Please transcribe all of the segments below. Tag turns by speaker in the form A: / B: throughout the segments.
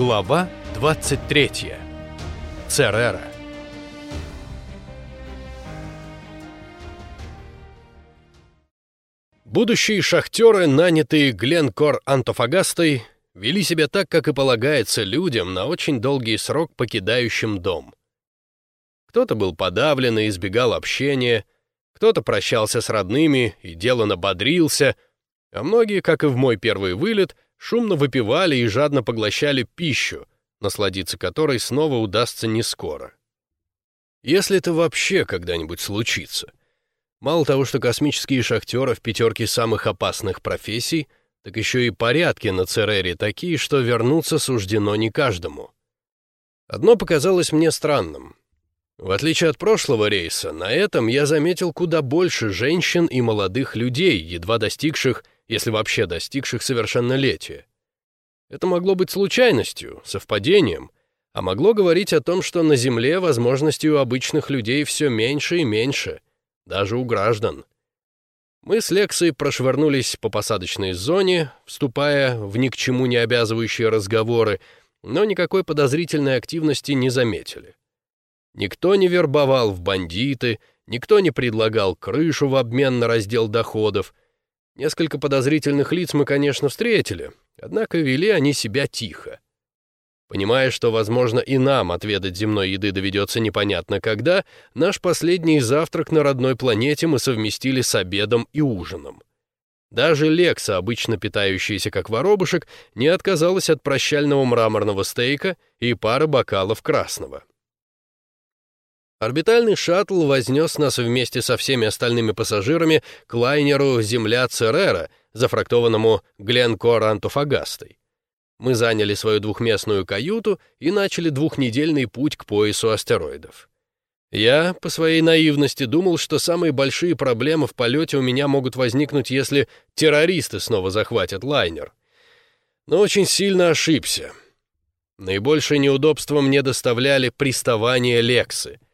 A: Глава 23. Церера. Будущие шахтеры, нанятые Гленкор Антофагастой, вели себя так, как и полагается людям, на очень долгий срок покидающим дом. Кто-то был подавлен и избегал общения, кто-то прощался с родными и деланно бодрился, а многие, как и в мой первый вылет, шумно выпивали и жадно поглощали пищу, насладиться которой снова удастся не скоро. Если это вообще когда-нибудь случится. Мало того, что космические шахтеры в пятерке самых опасных профессий, так еще и порядки на Церере такие, что вернуться суждено не каждому. Одно показалось мне странным. В отличие от прошлого рейса, на этом я заметил куда больше женщин и молодых людей, едва достигших если вообще достигших совершеннолетия. Это могло быть случайностью, совпадением, а могло говорить о том, что на Земле возможностей у обычных людей все меньше и меньше, даже у граждан. Мы с Лексой прошвырнулись по посадочной зоне, вступая в ни к чему не обязывающие разговоры, но никакой подозрительной активности не заметили. Никто не вербовал в бандиты, никто не предлагал крышу в обмен на раздел доходов, Несколько подозрительных лиц мы, конечно, встретили, однако вели они себя тихо. Понимая, что, возможно, и нам отведать земной еды доведется непонятно когда, наш последний завтрак на родной планете мы совместили с обедом и ужином. Даже Лекса, обычно питающаяся как воробушек, не отказалась от прощального мраморного стейка и пары бокалов красного. Орбитальный шаттл вознес нас вместе со всеми остальными пассажирами к лайнеру «Земля Церера», зафрактованному Гленкор Антофагастой. Мы заняли свою двухместную каюту и начали двухнедельный путь к поясу астероидов. Я, по своей наивности, думал, что самые большие проблемы в полете у меня могут возникнуть, если террористы снова захватят лайнер. Но очень сильно ошибся. Наибольшее неудобство мне доставляли приставания Лексы —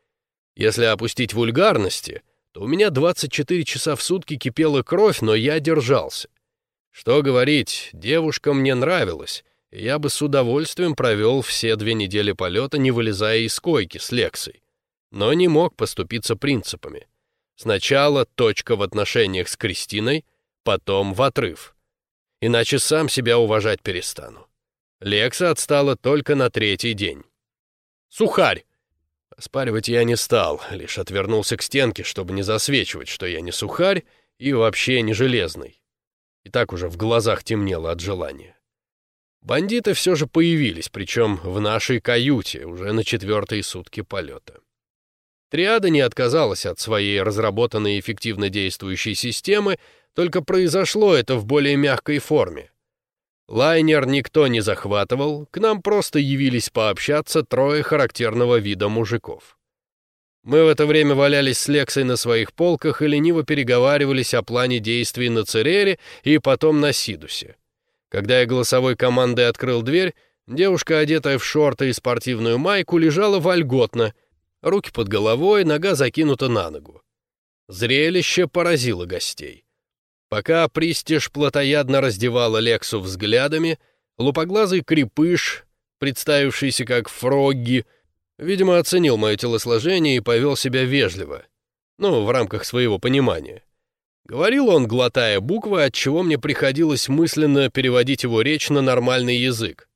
A: если опустить вульгарности, то у меня 24 часа в сутки кипела кровь, но я держался. Что говорить, девушка мне нравилась, и я бы с удовольствием провел все две недели полета, не вылезая из койки с Лексой. Но не мог поступиться принципами. Сначала точка в отношениях с Кристиной, потом в отрыв. Иначе сам себя уважать перестану. Лекса отстала только на третий день. «Сухарь!» Спаривать я не стал, лишь отвернулся к стенке, чтобы не засвечивать, что я не сухарь и вообще не железный. И так уже в глазах темнело от желания. Бандиты все же появились, причем в нашей каюте, уже на четвертые сутки полета. Триада не отказалась от своей разработанной эффективно действующей системы, только произошло это в более мягкой форме. Лайнер никто не захватывал, к нам просто явились пообщаться трое характерного вида мужиков. Мы в это время валялись с Лексой на своих полках и лениво переговаривались о плане действий на Церере и потом на Сидусе. Когда я голосовой командой открыл дверь, девушка, одетая в шорты и спортивную майку, лежала вольготно, руки под головой, нога закинута на ногу. Зрелище поразило гостей. Пока Пристиж плотоядно раздевала Лексу взглядами, лупоглазый крепыш, представившийся как Фрогги, видимо, оценил мое телосложение и повел себя вежливо. Ну, в рамках своего понимания. Говорил он, глотая буквы, от чего мне приходилось мысленно переводить его речь на нормальный язык.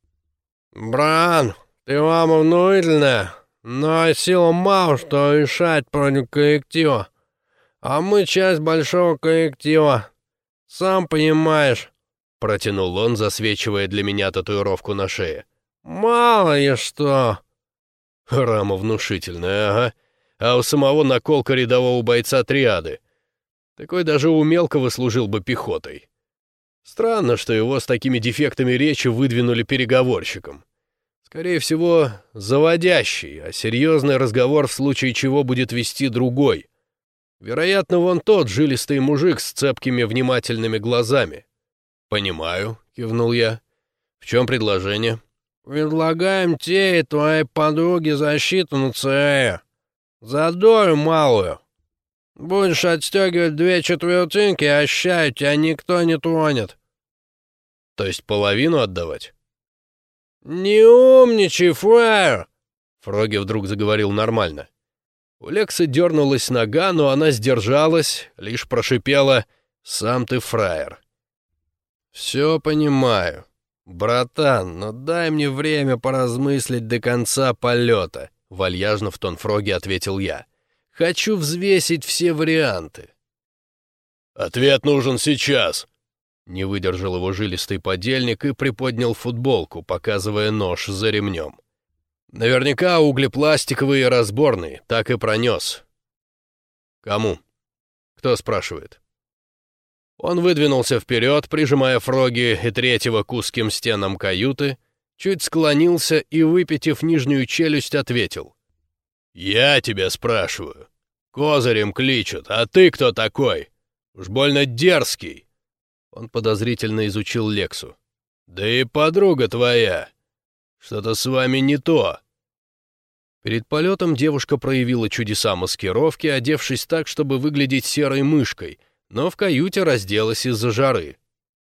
A: «Бран, ты вам внушительная, но сила мало что решать против коллектива. А мы часть большого коллектива. «Сам понимаешь», — протянул он, засвечивая для меня татуировку на шее. «Мало ли что». Рама внушительная, ага. А у самого наколка рядового бойца триады. Такой даже у мелкого служил бы пехотой. Странно, что его с такими дефектами речи выдвинули переговорщиком. Скорее всего, заводящий, а серьезный разговор в случае чего будет вести другой. Вероятно, вон тот жилистый мужик с цепкими внимательными глазами. «Понимаю», — кивнул я. «В чем предложение?» «Предлагаем тебе и твоей подруге защиту на ЦР. За долю малую. Будешь отстегивать две четвертинки, а тебя никто не тронет». «То есть половину отдавать?» «Не умничай, фраер!» Фроги вдруг заговорил нормально. У Лекса дернулась нога, но она сдержалась, лишь прошипела «Сам ты фраер». «Все понимаю. Братан, но дай мне время поразмыслить до конца полета», — вальяжно в тон Фроги ответил я. «Хочу взвесить все варианты».
B: «Ответ нужен сейчас», — не выдержал его жилистый подельник и приподнял футболку, показывая нож за ремнем.
A: Наверняка углепластиковые разборные, так и пронес. Кому? Кто спрашивает? Он выдвинулся вперед, прижимая Фроги и третьего к узким стенам каюты, чуть склонился и, выпитив нижнюю челюсть, ответил.
B: «Я тебя спрашиваю. Козырем кличут, а ты кто такой? Уж больно дерзкий».
A: Он подозрительно изучил Лексу.
B: «Да и подруга твоя. Что-то с вами не то».
A: Перед полетом девушка проявила чудеса маскировки, одевшись так, чтобы выглядеть серой мышкой, но в каюте разделась из-за жары.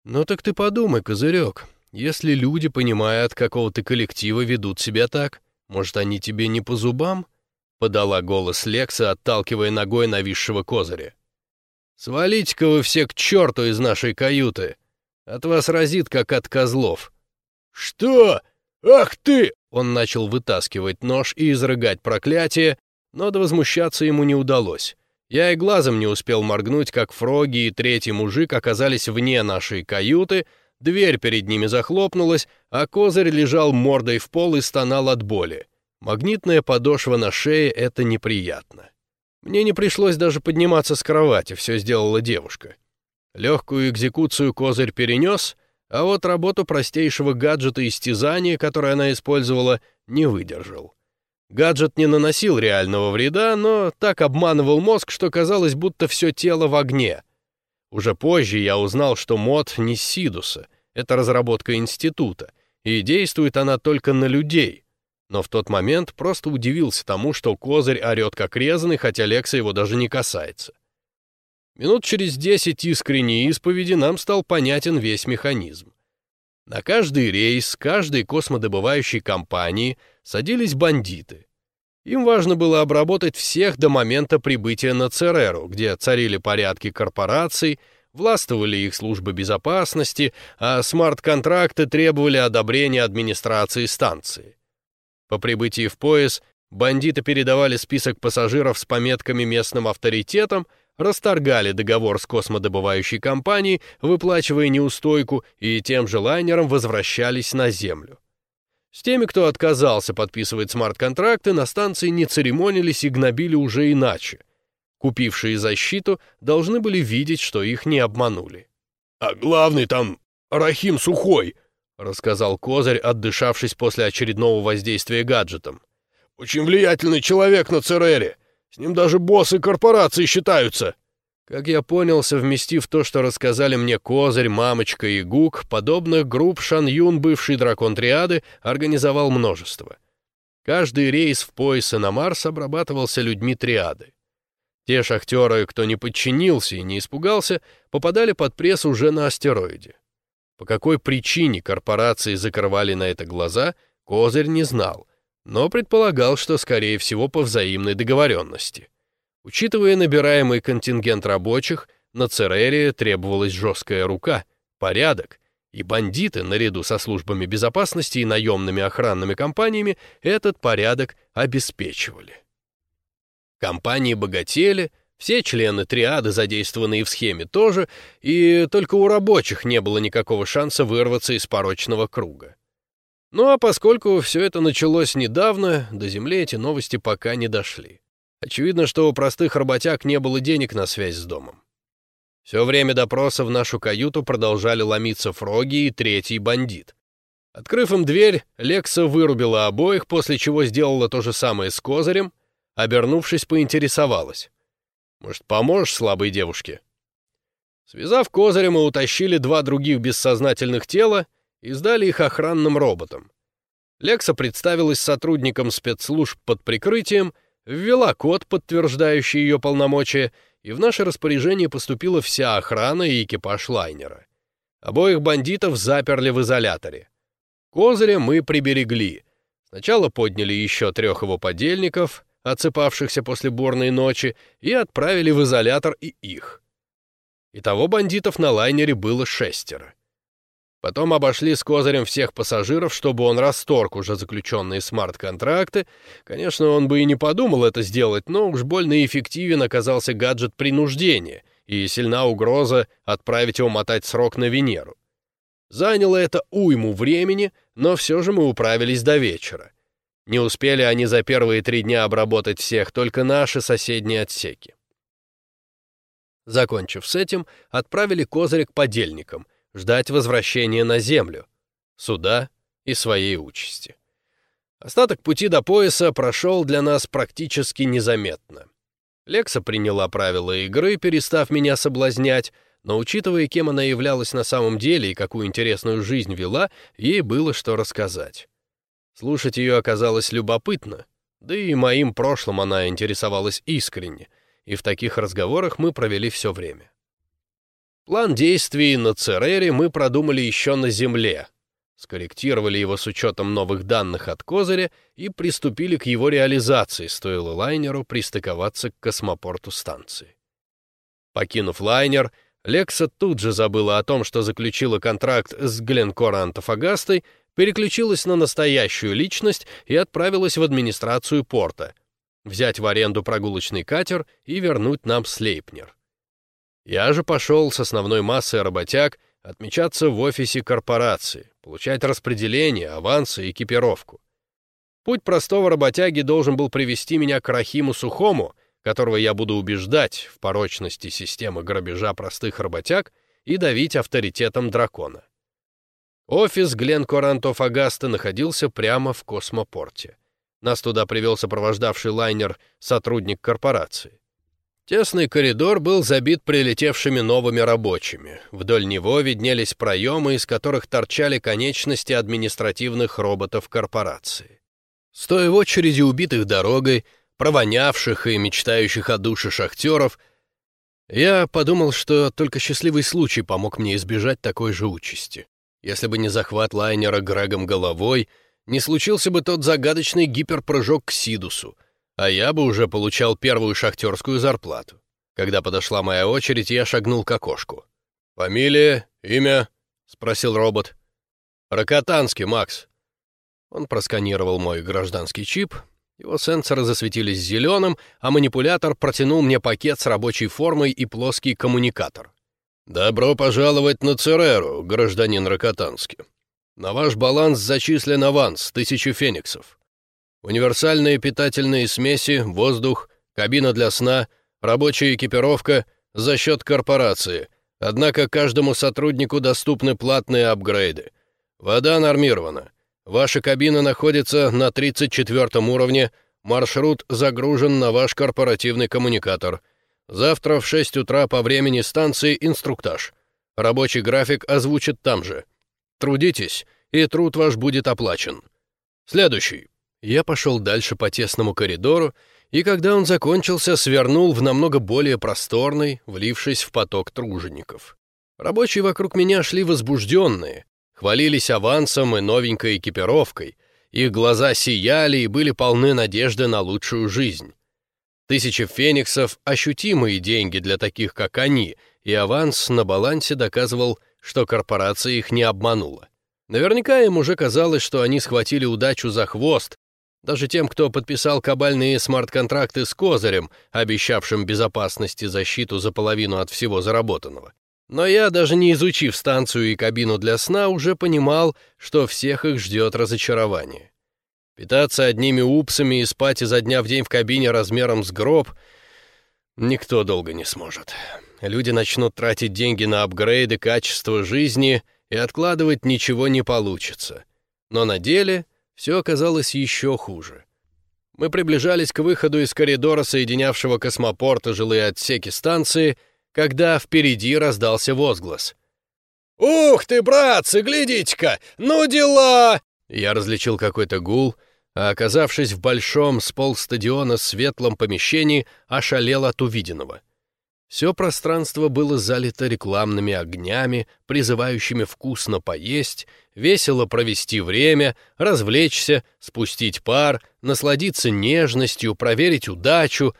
A: «Ну так ты подумай, козырек, если люди, понимая, от какого то коллектива, ведут себя так, может, они тебе не по зубам?» — подала голос Лекса, отталкивая ногой нависшего козыря. «Свалите-ка вы все к черту из нашей каюты! От вас разит, как от козлов!»
B: «Что? Ах ты!»
A: Он начал вытаскивать нож и изрыгать проклятие, но до возмущаться ему не удалось. Я и глазом не успел моргнуть, как Фроги и третий мужик оказались вне нашей каюты, дверь перед ними захлопнулась, а козырь лежал мордой в пол и стонал от боли. Магнитная подошва на шее — это неприятно. Мне не пришлось даже подниматься с кровати, все сделала девушка. Легкую экзекуцию козырь перенес, а вот работу простейшего гаджета истязания, который она использовала, не выдержал. Гаджет не наносил реального вреда, но так обманывал мозг, что казалось, будто все тело в огне. Уже позже я узнал, что мод не Сидуса, это разработка института, и действует она только на людей. Но в тот момент просто удивился тому, что козырь орет как резанный, хотя Лекса его даже не касается. Минут через десять искренней исповеди нам стал понятен весь механизм. На каждый рейс каждой космодобывающей компании садились бандиты. Им важно было обработать всех до момента прибытия на Цереру, где царили порядки корпораций, властвовали их службы безопасности, а смарт-контракты требовали одобрения администрации станции. По прибытии в пояс бандиты передавали список пассажиров с пометками местным авторитетом, расторгали договор с космодобывающей компанией, выплачивая неустойку, и тем же лайнером возвращались на Землю. С теми, кто отказался подписывать смарт-контракты, на станции не церемонились и гнобили уже иначе. Купившие защиту должны были видеть, что их не обманули.
B: «А главный там Рахим Сухой», —
A: рассказал Козырь, отдышавшись после очередного воздействия гаджетом.
B: «Очень влиятельный человек на Церере. С ним даже боссы корпорации считаются».
A: Как я понял, совместив то, что рассказали мне Козырь, Мамочка и Гук, подобных групп Шан Юн, бывший дракон Триады, организовал множество. Каждый рейс в поясы на Марс обрабатывался людьми Триады. Те шахтеры, кто не подчинился и не испугался, попадали под пресс уже на астероиде. По какой причине корпорации закрывали на это глаза, Козырь не знал, но предполагал, что, скорее всего, по взаимной договоренности. Учитывая набираемый контингент рабочих, на Церере требовалась жесткая рука, порядок, и бандиты, наряду со службами безопасности и наемными охранными компаниями, этот порядок обеспечивали. Компании богатели, все члены триады, задействованные в схеме, тоже, и только у рабочих не было никакого шанса вырваться из порочного круга. Ну а поскольку все это началось недавно, до Земли эти новости пока не дошли. Очевидно, что у простых работяг не было денег на связь с домом. Все время допроса в нашу каюту продолжали ломиться Фроги и третий бандит. Открыв им дверь, Лекса вырубила обоих, после чего сделала то же самое с Козырем, обернувшись, поинтересовалась. «Может, поможешь слабой девушке?» Связав Козыря, мы утащили два других бессознательных тела и сдали их охранным роботам. Лекса представилась сотрудником спецслужб под прикрытием, ввела код, подтверждающий ее полномочия, и в наше распоряжение поступила вся охрана и экипаж лайнера. Обоих бандитов заперли в изоляторе. Козыря мы приберегли. Сначала подняли еще трех его подельников, отсыпавшихся после бурной ночи, и отправили в изолятор и их. Итого бандитов на лайнере было шестеро. Потом обошли с козырем всех пассажиров, чтобы он расторг уже заключенные смарт-контракты. Конечно, он бы и не подумал это сделать, но уж больно эффективен оказался гаджет принуждения, и сильна угроза отправить его мотать срок на Венеру. Заняло это уйму времени, но все же мы управились до вечера. Не успели они за первые три дня обработать всех, только наши соседние отсеки. Закончив с этим, отправили козырь к подельникам, ждать возвращения на землю, суда и своей участи. Остаток пути до пояса прошел для нас практически незаметно. Лекса приняла правила игры, перестав меня соблазнять, но учитывая, кем она являлась на самом деле и какую интересную жизнь вела, ей было что рассказать. Слушать ее оказалось любопытно, да и моим прошлым она интересовалась искренне, и в таких разговорах мы провели все время. План действий на Церере мы продумали еще на Земле, скорректировали его с учетом новых данных от Козыря и приступили к его реализации, стоило лайнеру пристыковаться к космопорту станции. Покинув лайнер, Лекса тут же забыла о том, что заключила контракт с Гленкора Антофагастой, переключилась на настоящую личность и отправилась в администрацию порта, взять в аренду прогулочный катер и вернуть нам Слейпнер. Я же пошел с основной массой работяг отмечаться в офисе корпорации, получать распределение, авансы, экипировку. Путь простого работяги должен был привести меня к Рахиму Сухому, которого я буду убеждать в порочности системы грабежа простых работяг и давить авторитетом дракона. Офис Гленкорантов Агаста находился прямо в космопорте. Нас туда привел сопровождавший лайнер сотрудник корпорации. Тесный коридор был забит прилетевшими новыми рабочими. Вдоль него виднелись проемы, из которых торчали конечности административных роботов корпорации. Стоя в очереди убитых дорогой, провонявших и мечтающих о душе шахтеров, я подумал, что только счастливый случай помог мне избежать такой же участи. Если бы не захват лайнера Грегом головой, не случился бы тот загадочный гиперпрыжок к Сидусу — а я бы уже получал первую шахтерскую зарплату. Когда подошла моя очередь, я шагнул к окошку. «Фамилия? Имя?» — спросил робот. «Рокотанский, Макс». Он просканировал мой гражданский чип, его сенсоры засветились зеленым, а манипулятор протянул мне пакет с рабочей формой и плоский коммуникатор. «Добро пожаловать на Цереру, гражданин Рокотанский. На ваш баланс зачислен аванс, тысячу фениксов. Универсальные питательные смеси, воздух, кабина для сна, рабочая экипировка за счет корпорации. Однако каждому сотруднику доступны платные апгрейды. Вода нормирована. Ваша кабина находится на 34 уровне, маршрут загружен на ваш корпоративный коммуникатор. Завтра в 6 утра по времени станции инструктаж. Рабочий график озвучит там же. Трудитесь, и труд ваш будет оплачен. Следующий. Я пошел дальше по тесному коридору, и когда он закончился, свернул в намного более просторный, влившись в поток тружеников. Рабочие вокруг меня шли возбужденные, хвалились авансом и новенькой экипировкой, их глаза сияли и были полны надежды на лучшую жизнь. Тысячи фениксов — ощутимые деньги для таких, как они, и аванс на балансе доказывал, что корпорация их не обманула. Наверняка им уже казалось, что они схватили удачу за хвост, даже тем, кто подписал кабальные смарт-контракты с Козырем, обещавшим безопасность и защиту за половину от всего заработанного. Но я, даже не изучив станцию и кабину для сна, уже понимал, что всех их ждет разочарование. Питаться одними упсами и спать изо дня в день в кабине размером с гроб никто долго не сможет. Люди начнут тратить деньги на апгрейды качества жизни, и откладывать ничего не получится. Но на деле все оказалось еще хуже. Мы приближались к выходу из коридора, соединявшего космопорт и жилые отсеки станции, когда впереди раздался возглас. «Ух ты, братцы, глядите-ка! Ну дела!» Я различил какой-то гул, а, оказавшись в большом с полстадиона светлом помещении, ошалел от увиденного. Все пространство было залито рекламными огнями, призывающими вкусно поесть, весело провести время, развлечься, спустить пар, насладиться нежностью, проверить удачу,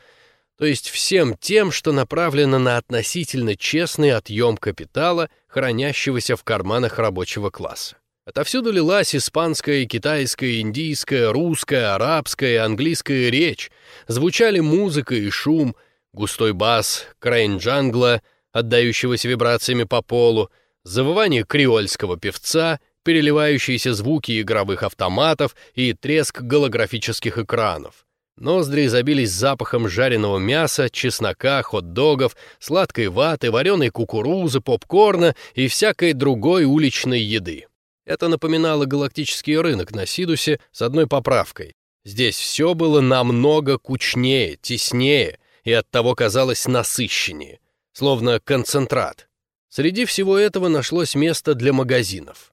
A: то есть всем тем, что направлено на относительно честный отъем капитала, хранящегося в карманах рабочего класса. Отовсюду лилась испанская, китайская, индийская, русская, арабская, английская речь, звучали музыка и шум — густой бас крейн-джангла, отдающегося вибрациями по полу, завывание креольского певца, переливающиеся звуки игровых автоматов и треск голографических экранов. Ноздри забились запахом жареного мяса, чеснока, хот-догов, сладкой ваты, вареной кукурузы, попкорна и всякой другой уличной еды. Это напоминало галактический рынок на Сидусе с одной поправкой. Здесь все было намного кучнее, теснее, и оттого казалось насыщеннее, словно концентрат. Среди всего этого нашлось место для магазинов.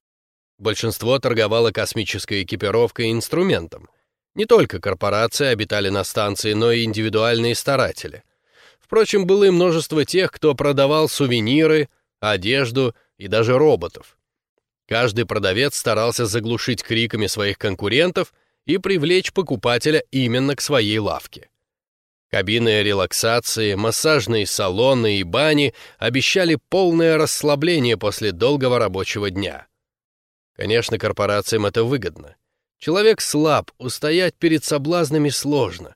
A: Большинство торговало космической экипировкой и инструментом. Не только корпорации обитали на станции, но и индивидуальные старатели. Впрочем, было и множество тех, кто продавал сувениры, одежду и даже роботов. Каждый продавец старался заглушить криками своих конкурентов и привлечь покупателя именно к своей лавке. Кабины релаксации, массажные салоны и бани обещали полное расслабление после долгого рабочего дня. Конечно, корпорациям это выгодно. Человек слаб, устоять перед соблазнами сложно.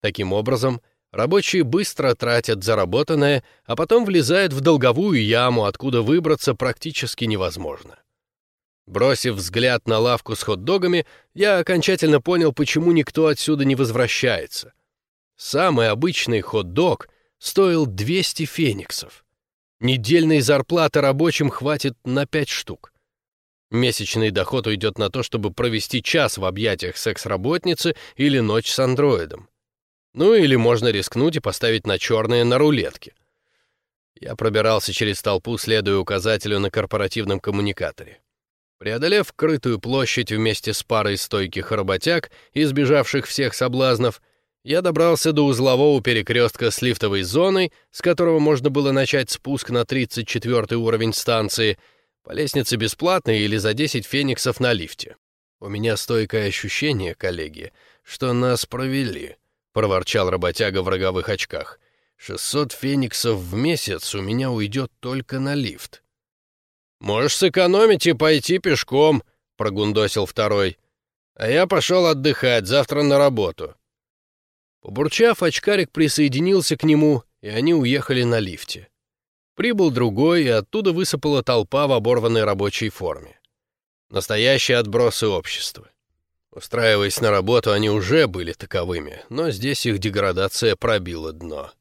A: Таким образом, рабочие быстро тратят заработанное, а потом влезают в долговую яму, откуда выбраться практически невозможно. Бросив взгляд на лавку с хот-догами, я окончательно понял, почему никто отсюда не возвращается. Самый обычный хот-дог стоил 200 фениксов. Недельной зарплаты рабочим хватит на 5 штук. Месячный доход уйдет на то, чтобы провести час в объятиях секс-работницы или ночь с андроидом. Ну или можно рискнуть и поставить на черные на рулетке. Я пробирался через толпу, следуя указателю на корпоративном коммуникаторе. Преодолев крытую площадь вместе с парой стойких работяг, избежавших всех соблазнов, я добрался до узлового перекрестка с лифтовой зоной, с которого можно было начать спуск на 34 уровень станции, по лестнице бесплатно или за 10 фениксов на лифте. «У меня стойкое ощущение, коллеги, что нас провели», — проворчал работяга в роговых очках. «600 фениксов в месяц у меня уйдет только на лифт». «Можешь сэкономить и пойти пешком», — прогундосил второй. «А я пошел отдыхать, завтра на работу». Побурчав, очкарик присоединился к нему, и они уехали на лифте. Прибыл другой, и оттуда высыпала толпа в оборванной рабочей форме. Настоящие отбросы общества. Устраиваясь на работу, они уже были таковыми, но здесь их деградация пробила дно.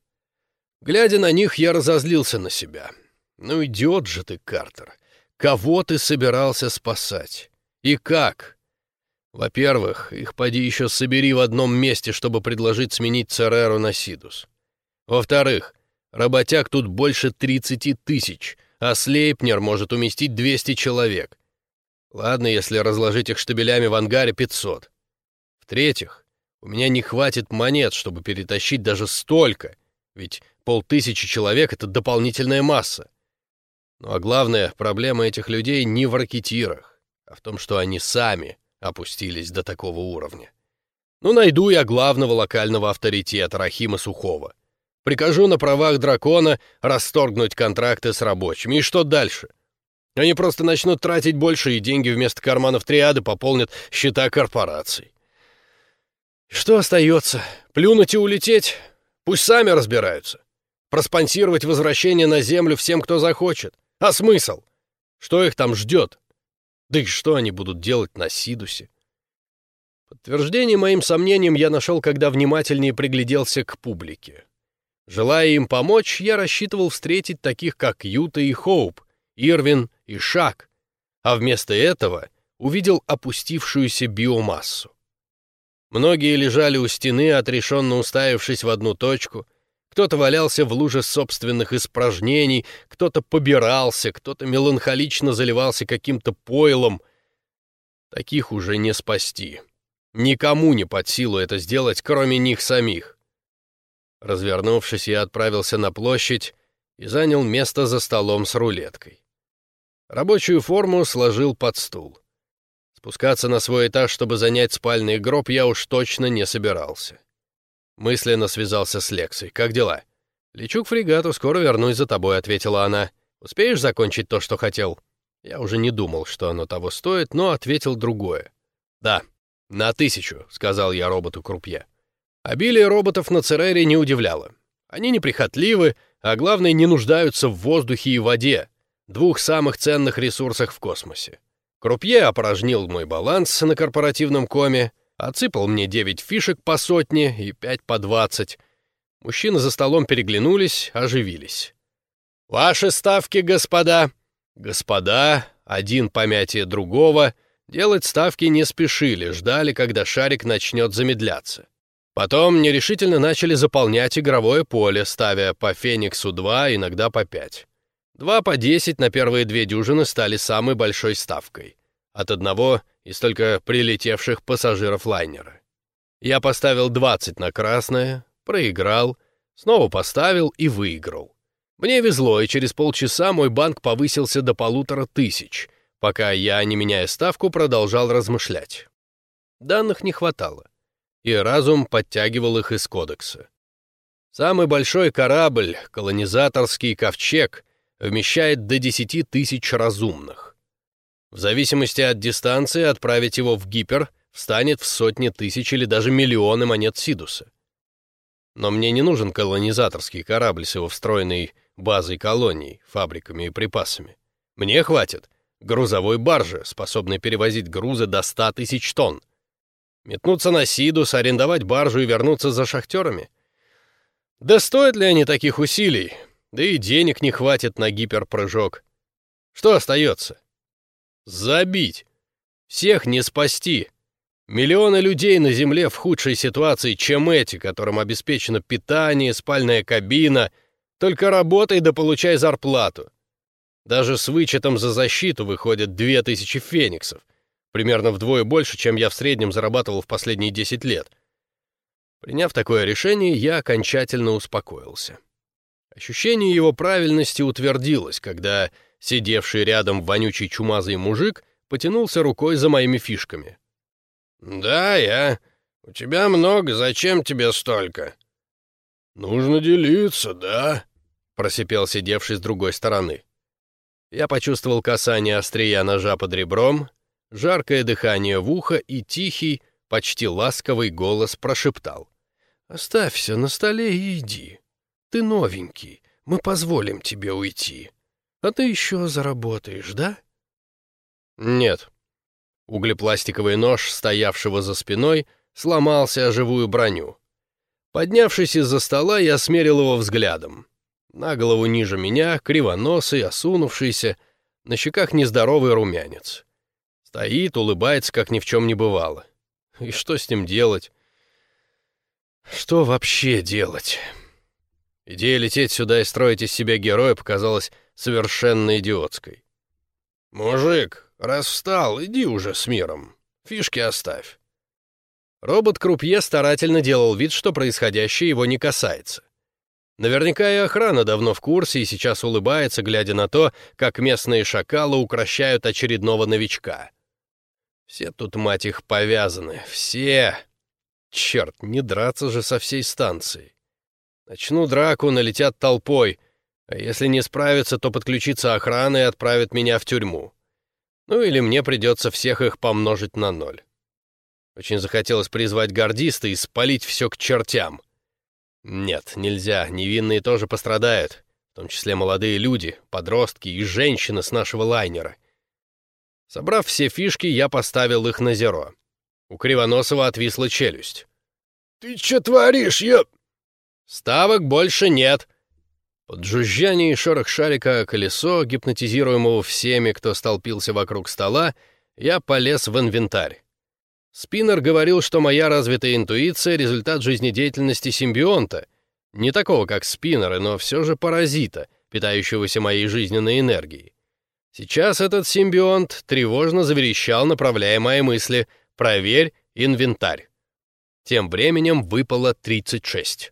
A: Глядя на них, я разозлился на себя. Ну, идиот же ты, Картер. Кого ты собирался спасать? И как? Во-первых, их поди еще собери в одном месте, чтобы предложить сменить Цереру на Сидус. Во-вторых, работяг тут больше 30 тысяч, а Слейпнер может уместить 200 человек. Ладно, если разложить их штабелями в ангаре 500. В-третьих, у меня не хватит монет, чтобы перетащить даже столько, ведь полтысячи человек — это дополнительная масса. Ну а главная проблема этих людей не в ракетирах, а в том, что они сами опустились до такого уровня. Ну, найду я главного локального авторитета Рахима Сухого. Прикажу на правах дракона расторгнуть контракты с рабочими. И что дальше? Они просто начнут тратить больше, и деньги вместо карманов триады пополнят счета корпораций. Что остается? Плюнуть и улететь? Пусть сами разбираются. Проспонсировать возвращение на Землю всем, кто захочет. А смысл? Что их там ждет? Да и что они будут делать на Сидусе? Подтверждение моим сомнениям я нашел, когда внимательнее пригляделся к публике. Желая им помочь, я рассчитывал встретить таких, как Юта и Хоуп, Ирвин и Шак, а вместо этого увидел опустившуюся биомассу. Многие лежали у стены, отрешенно уставившись в одну точку, кто-то валялся в луже собственных испражнений, кто-то побирался, кто-то меланхолично заливался каким-то пойлом. Таких уже не спасти. Никому не под силу это сделать, кроме них самих. Развернувшись, я отправился на площадь и занял место за столом с рулеткой. Рабочую форму сложил под стул. Спускаться на свой этаж, чтобы занять спальный гроб, я уж точно не собирался. Мысленно связался с Лексой. «Как дела?» «Лечу к фрегату, скоро вернусь за тобой», — ответила она. «Успеешь закончить то, что хотел?» Я уже не думал, что оно того стоит, но ответил другое. «Да, на тысячу», — сказал я роботу-крупье. Обилие роботов на Церере не удивляло. Они неприхотливы, а главное, не нуждаются в воздухе и воде, двух самых ценных ресурсах в космосе. Крупье опорожнил мой баланс на корпоративном коме, отсыпал мне 9 фишек по сотне и 5 по 20. Мужчины за столом переглянулись, оживились. «Ваши ставки, господа!» Господа, один помятие другого, делать ставки не спешили, ждали, когда шарик начнет замедляться. Потом нерешительно начали заполнять игровое поле, ставя по Фениксу 2, иногда по 5. Два по 10 на первые две дюжины стали самой большой ставкой. От одного из только прилетевших пассажиров лайнера. Я поставил 20 на красное, проиграл, снова поставил и выиграл. Мне везло, и через полчаса мой банк повысился до полутора тысяч, пока я, не меняя ставку, продолжал размышлять. Данных не хватало и разум подтягивал их из кодекса. Самый большой корабль, колонизаторский ковчег, вмещает до 10 тысяч разумных. В зависимости от дистанции отправить его в гипер встанет в сотни тысяч или даже миллионы монет Сидуса. Но мне не нужен колонизаторский корабль с его встроенной базой колоний, фабриками и припасами. Мне хватит грузовой баржи, способной перевозить грузы до 100 тысяч тонн. Метнуться на Сидус, арендовать баржу и вернуться за шахтерами? Да стоят ли они таких усилий? Да и денег не хватит на гиперпрыжок. Что остается? Забить. Всех не спасти. Миллионы людей на Земле в худшей ситуации, чем эти, которым обеспечено питание, спальная кабина. Только работай да получай зарплату. Даже с вычетом за защиту выходит две тысячи фениксов примерно вдвое больше, чем я в среднем зарабатывал в последние 10 лет. Приняв такое решение, я окончательно успокоился. Ощущение его правильности утвердилось, когда сидевший рядом вонючий чумазый мужик потянулся рукой за моими фишками. «Да, я. У тебя много, зачем тебе столько?» «Нужно делиться, да?» — просипел сидевший с другой стороны. Я почувствовал касание острия ножа под ребром, жаркое дыхание в ухо и тихий, почти ласковый голос прошептал. «Оставь все на столе и иди. Ты новенький, мы позволим тебе уйти. А ты еще заработаешь, да?» «Нет». Углепластиковый нож, стоявшего за спиной, сломался о живую броню. Поднявшись из-за стола, я смерил его взглядом. На голову ниже меня, кривоносый, осунувшийся, на щеках нездоровый румянец. Стоит, улыбается, как ни в чем не бывало. И что с ним делать? Что вообще делать? Идея лететь сюда и строить из себя героя показалась совершенно идиотской. «Мужик, раз встал, иди уже с миром. Фишки оставь». Робот-крупье старательно делал вид, что происходящее его не касается. Наверняка и охрана давно в курсе и сейчас улыбается, глядя на то, как местные шакалы укращают очередного новичка. Все тут, мать их, повязаны. Все. Черт, не драться же со всей станции. Начну драку, налетят толпой. Если не справятся, то подключится охрана и отправят меня в тюрьму. Ну или мне придется всех их помножить на ноль. Очень захотелось призвать гордиста и спалить все к чертям. Нет, нельзя, невинные тоже пострадают, в том числе молодые люди, подростки и женщины с нашего лайнера. Собрав все фишки, я поставил их на зеро. У Кривоносова отвисла челюсть. «Ты что творишь, ёп?» «Ставок больше нет». Под жужжание и шорох шарика колесо, гипнотизируемого всеми, кто столпился вокруг стола, я полез в инвентарь. Спиннер говорил, что моя развитая интуиция — результат жизнедеятельности симбионта, не такого, как спиннеры, но все же паразита, питающегося моей жизненной энергией. Сейчас этот симбионт тревожно заверещал, направляя мои мысли «Проверь инвентарь». Тем временем выпало 36.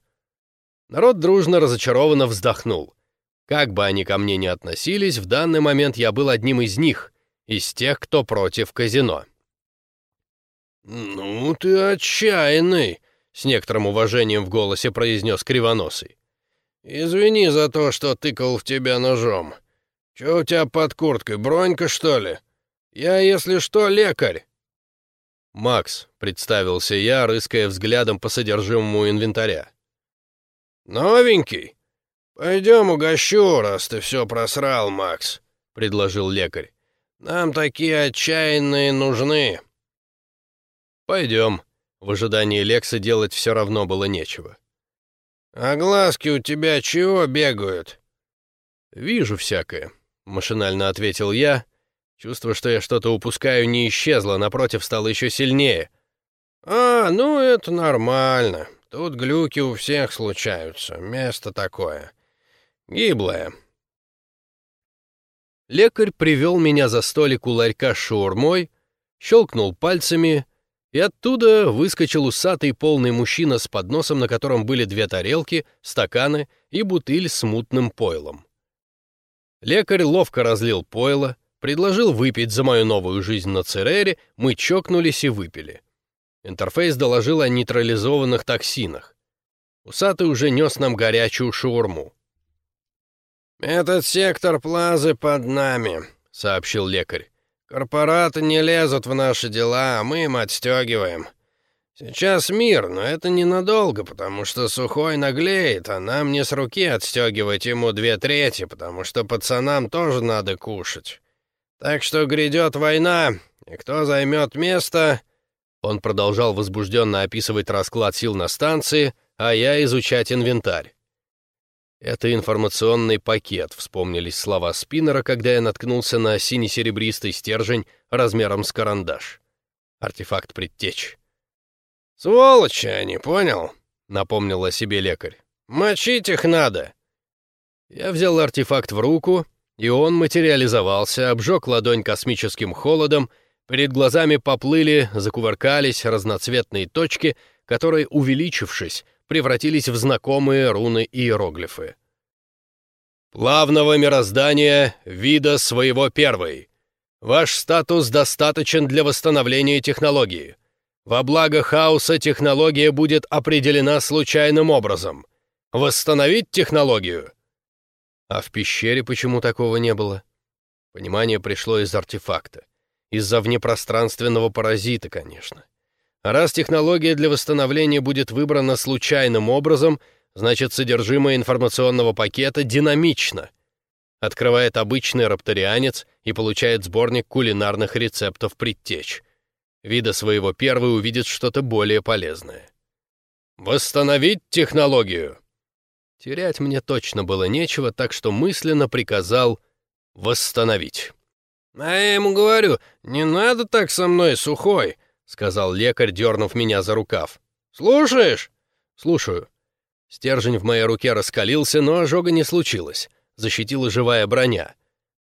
A: Народ дружно разочарованно вздохнул. Как бы они ко мне ни относились, в данный момент я был одним из них, из тех, кто против казино.
B: «Ну ты отчаянный», — с некоторым уважением в голосе произнес Кривоносый. «Извини за то, что тыкал в тебя ножом. Че у тебя под курткой, бронька, что ли? Я, если что, лекарь».
A: «Макс», — представился я, рыская взглядом по содержимому инвентаря.
B: «Новенький? Пойдем угощу, раз ты все просрал, Макс», — предложил лекарь. «Нам такие отчаянные нужны».
A: «Пойдем». В ожидании Лекса делать все равно было нечего.
B: «А глазки у тебя чего бегают?»
A: «Вижу всякое», — машинально ответил я. Чувство, что я что-то упускаю, не исчезло, напротив, стало еще сильнее.
B: «А, ну это нормально. Тут глюки у всех случаются. Место такое. Гиблое».
A: Лекарь привел меня за столик у ларька с шаурмой, щелкнул пальцами, и оттуда выскочил усатый полный мужчина с подносом, на котором были две тарелки, стаканы и бутыль с мутным пойлом. Лекарь ловко разлил пойло, предложил выпить за мою новую жизнь на Церере, мы чокнулись и выпили. Интерфейс доложил о нейтрализованных токсинах. Усатый уже нес нам горячую шаурму.
B: «Этот сектор плазы под нами», — сообщил лекарь. Корпораты не лезут в наши дела, а мы им отстегиваем. Сейчас мир, но это ненадолго, потому что сухой наглеет, а нам не с руки отстегивать ему две трети, потому что пацанам тоже надо кушать. Так что грядет война, и кто займет место...»
A: Он продолжал возбужденно описывать расклад сил на станции, а я изучать инвентарь. «Это информационный пакет», — вспомнились слова спиннера, когда я наткнулся на сине-серебристый стержень размером с карандаш. Артефакт предтеч.
B: «Сволочи они, понял?»
A: — напомнил о себе лекарь.
B: «Мочить их надо!»
A: Я взял артефакт в руку, и он материализовался, обжег ладонь космическим холодом, перед глазами поплыли, закувыркались разноцветные точки, которые, увеличившись, превратились в знакомые руны и иероглифы. «Плавного мироздания, вида своего первой. Ваш статус достаточен для восстановления технологии. Во благо хаоса технология будет определена случайным образом. Восстановить технологию?» А в пещере почему такого не было? Понимание пришло из артефакта. Из-за внепространственного паразита, конечно. Раз технология для восстановления будет выбрана случайным образом, значит содержимое информационного пакета динамично. Открывает обычный рапторианец и получает сборник кулинарных рецептов предтеч. Вида своего первый увидит что-то более полезное. «Восстановить технологию!» Терять мне точно было нечего, так что мысленно приказал «восстановить».
B: «А я ему говорю, не надо так со мной, сухой!» — сказал лекарь, дернув меня за рукав. «Слушаешь?»
A: «Слушаю». Стержень в моей руке раскалился, но ожога не случилось. Защитила живая броня.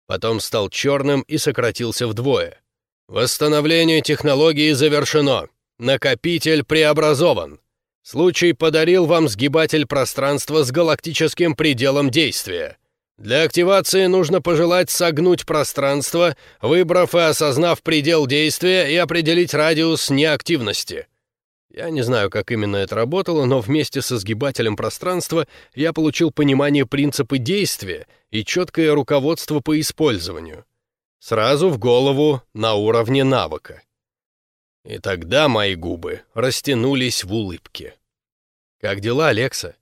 A: Потом стал черным и сократился вдвое. «Восстановление технологии завершено. Накопитель преобразован. Случай подарил вам сгибатель пространства с галактическим пределом действия. Для активации нужно пожелать согнуть пространство, выбрав и осознав предел действия и определить радиус неактивности. Я не знаю, как именно это работало, но вместе со сгибателем пространства я получил понимание принципа действия и четкое руководство по использованию. Сразу в голову на уровне навыка. И тогда мои губы растянулись в улыбке. «Как дела, Алекса?»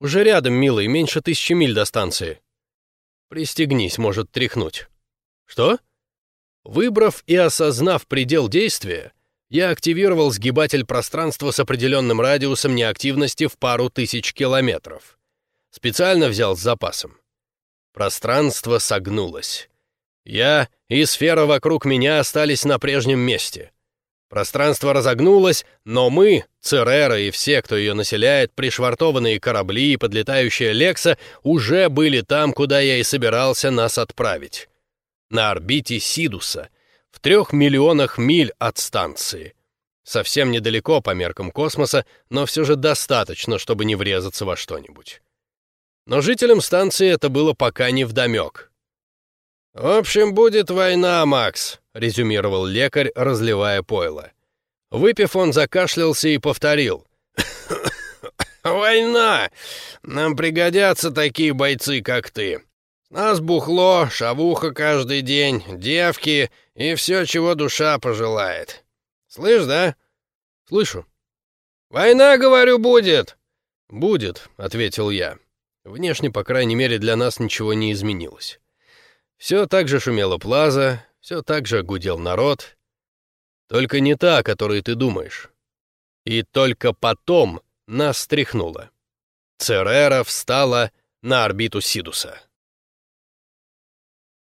A: «Уже рядом, милый, меньше тысячи миль до станции». Пристегнись, может тряхнуть. Что? Выбрав и осознав предел действия, я активировал сгибатель пространства с определенным радиусом неактивности в пару тысяч километров. Специально взял с запасом. Пространство согнулось. Я и сфера вокруг меня остались на прежнем месте. Пространство разогнулось, но мы, Церера и все, кто ее населяет, пришвартованные корабли и подлетающая Лекса, уже были там, куда я и собирался нас отправить. На орбите Сидуса, в трех миллионах миль от станции. Совсем недалеко по меркам космоса, но все же достаточно, чтобы не врезаться во что-нибудь. Но жителям станции это было пока не вдомек.
B: «В общем, будет война, Макс», — резюмировал лекарь, разливая пойло.
A: Выпив, он закашлялся и повторил.
B: «Война! Нам пригодятся такие бойцы, как ты. нас бухло, шавуха каждый день, девки и все, чего душа пожелает. Слышь, да?»
A: «Слышу».
B: «Война, говорю, будет!»
A: «Будет», — ответил я. Внешне, по крайней мере, для нас ничего не изменилось. Все так же шумела плаза, все так же гудел народ. Только не та, о которой ты думаешь. И только потом нас стряхнуло. Церера встала на орбиту Сидуса.